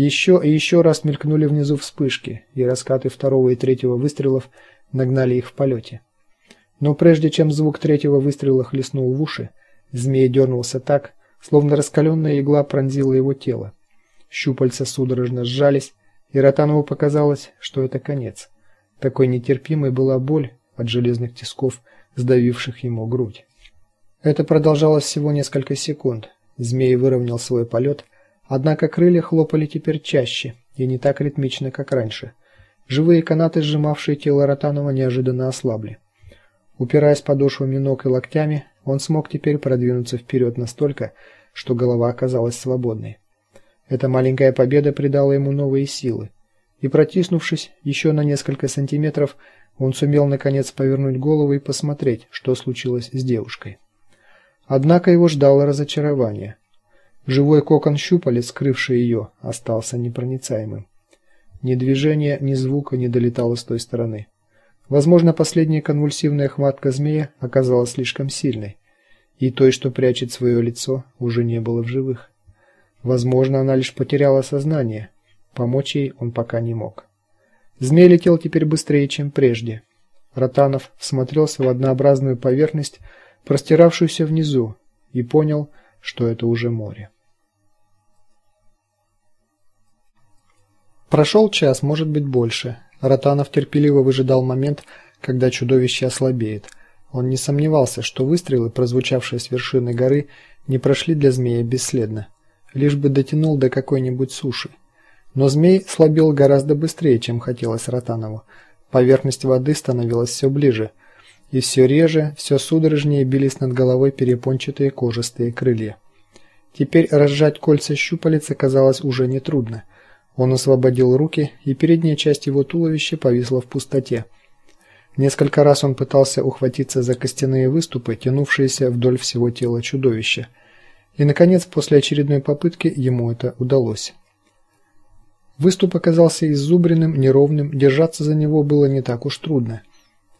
Еще и еще раз мелькнули внизу вспышки, и раскаты второго и третьего выстрелов нагнали их в полете. Но прежде чем звук третьего выстрела хлестнул в уши, змей дернулся так, словно раскаленная игла пронзила его тело. Щупальца судорожно сжались, и Ротанову показалось, что это конец. Такой нетерпимой была боль от железных тисков, сдавивших ему грудь. Это продолжалось всего несколько секунд. Змей выровнял свой полет, однако крылья хлопали теперь чаще и не так ритмично, как раньше. Живые канаты, сжимавшие тело Ротанова, неожиданно ослабли. Упираясь подошвами ног и локтями, он смог теперь продвинуться вперед настолько, что голова оказалась свободной. Эта маленькая победа придала ему новые силы, и протиснувшись еще на несколько сантиметров, он сумел наконец повернуть голову и посмотреть, что случилось с девушкой. Однако его ждало разочарование. Живой кокон щупалец, скрывший ее, остался непроницаемым. Ни движения, ни звука не долетало с той стороны. Возможно, последняя конвульсивная хватка змея оказалась слишком сильной, и той, что прячет свое лицо, уже не было в живых. Возможно, она лишь потеряла сознание. Помочь ей он пока не мог. Змей летел теперь быстрее, чем прежде. Ротанов всмотрелся в однообразную поверхность, простиравшуюся внизу, и понял, что это уже море. Прошел час, может быть, больше. Ротанов терпеливо выжидал момент, когда чудовище ослабеет. Он не сомневался, что выстрелы, прозвучавшие с вершины горы, не прошли для змея бесследно, лишь бы дотянул до какой-нибудь суши. Но змей слабел гораздо быстрее, чем хотелось Ротанову. Поверхность воды становилась все ближе, и все реже, все судорожнее бились над головой перепончатые кожистые крылья. Теперь разжать кольца щупалец оказалось уже не трудно. Он освободил руки, и передняя часть его туловища повисла в пустоте. Несколько раз он пытался ухватиться за костяные выступы, тянувшиеся вдоль всего тела чудовища. И наконец, после очередной попытки, ему это удалось. Выступ оказался изубренным, неровным, держаться за него было не так уж трудно.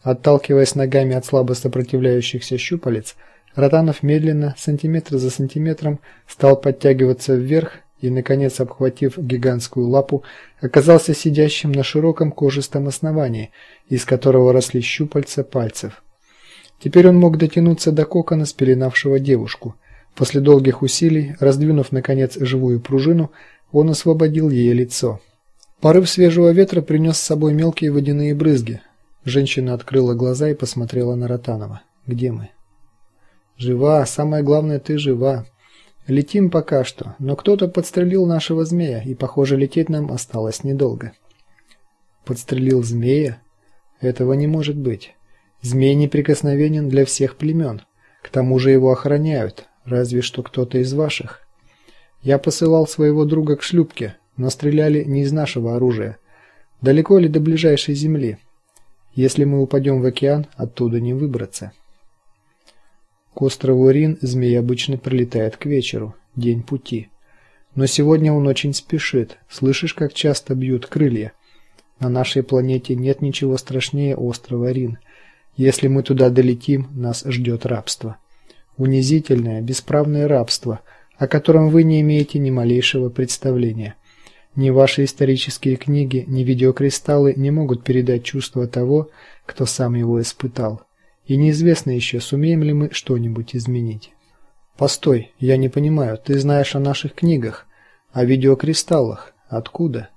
Отталкиваясь ногами от слабо сопротивляющихся щупалец, Ротанов медленно, сантиметр за сантиметром, стал подтягиваться вверх и наконец, обхватив гигантскую лапу, оказался сидящим на широком кожистом основании, из которого росли щупальца пальцев. Теперь он мог дотянуться до кокона, спеленавшего девушку. После долгих усилий, раздвинув наконец живую пружину, он освободил ей лицо. Порыв свежего ветра принес с собой мелкие водяные брызги. Женщина открыла глаза и посмотрела на Ротанова. Где мы? Жива, самое главное, ты жива. Летим пока что, но кто-то подстрелил нашего змея, и, похоже, лететь нам осталось недолго. Подстрелил змея? Этого не может быть. Змей неприкосновенен для всех племен. К тому же его охраняют, разве что кто-то из ваших. Я посылал своего друга к шлюпке, но стреляли не из нашего оружия. Далеко ли до ближайшей земли? Если мы упадем в океан, оттуда не выбраться. К острову Рин змей обычно прилетает к вечеру, день пути. Но сегодня он очень спешит. Слышишь, как часто бьют крылья? На нашей планете нет ничего страшнее острова Рин. Если мы туда долетим, нас ждет рабство. Унизительное, бесправное рабство, о котором вы не имеете ни малейшего представления. Ни ваши исторические книги, ни видеокристаллы не могут передать чувство того, кто сам его испытал. И неизвестно еще, сумеем ли мы что-нибудь изменить. Постой, я не понимаю. Ты знаешь о наших книгах, о видеокристаллах. Откуда?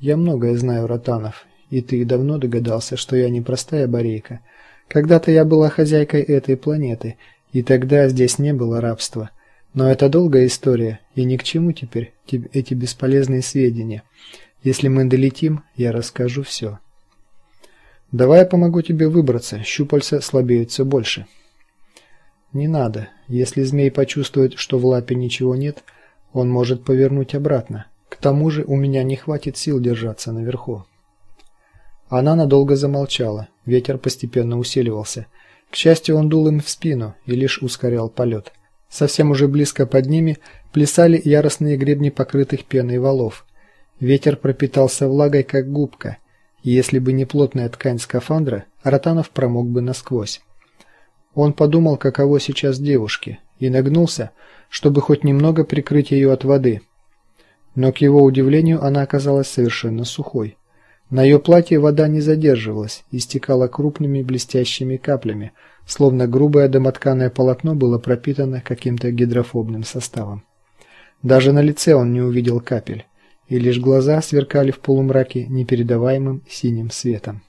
Я многое знаю, Ротанов, и ты давно догадался, что я не простая барейка. Когда-то я была хозяйкой этой планеты, и тогда здесь не было рабства. Но это долгая история, и ни к чему теперь эти бесполезные сведения. Если мы долетим, я расскажу все. Давай я помогу тебе выбраться. Щупальца слабеют все больше. Не надо. Если змей почувствует, что в лапе ничего нет, он может повернуть обратно. К тому же, у меня не хватит сил держаться наверху. Она надолго замолчала. Ветер постепенно усиливался. К счастью, он дул им в спину и лишь ускорял полет. Совсем уже близко под ними плясали яростные гребни покрытых пеной валов. Ветер пропитался влагой как губка если бы не плотная ткань скафандра, Ротанов промок бы насквозь. Он подумал, каково сейчас девушке, и нагнулся, чтобы хоть немного прикрыть ее от воды. но к его удивлению она оказалась совершенно сухой. На ее платье вода не задерживалась и стекала крупными блестящими каплями, словно грубое домотканое полотно было пропитано каким-то гидрофобным составом. Даже на лице он не увидел капель, и лишь глаза сверкали в полумраке непередаваемым синим светом.